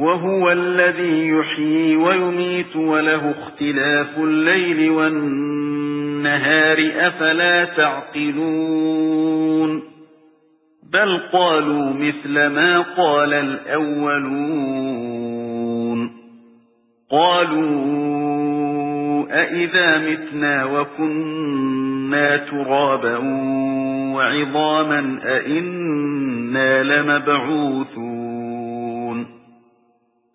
وهو الذي يحيي ويميت وله اختلاف الليل والنهار أفلا تعقلون بل قالوا مثل ما قال الأولون قالوا أئذا متنا وكنا ترابا وعظاما أئنا لمبعوثون